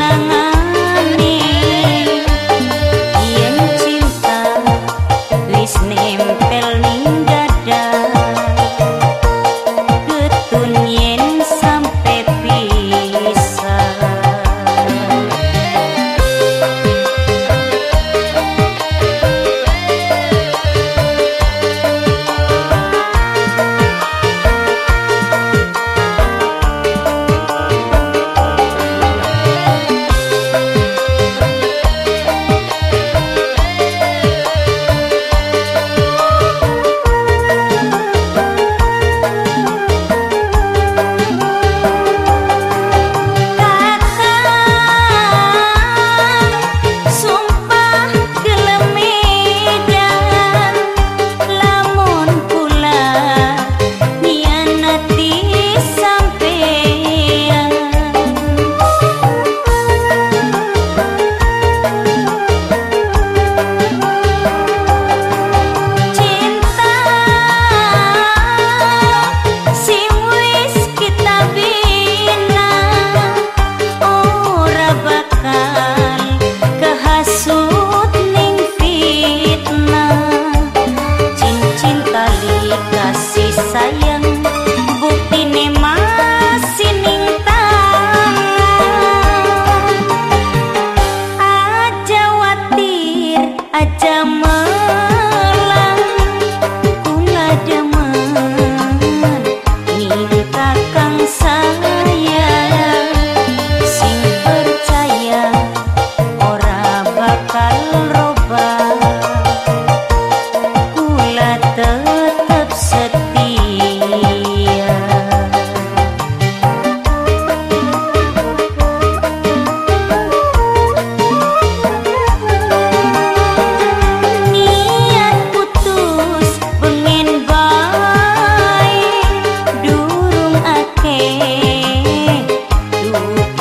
senang अचमा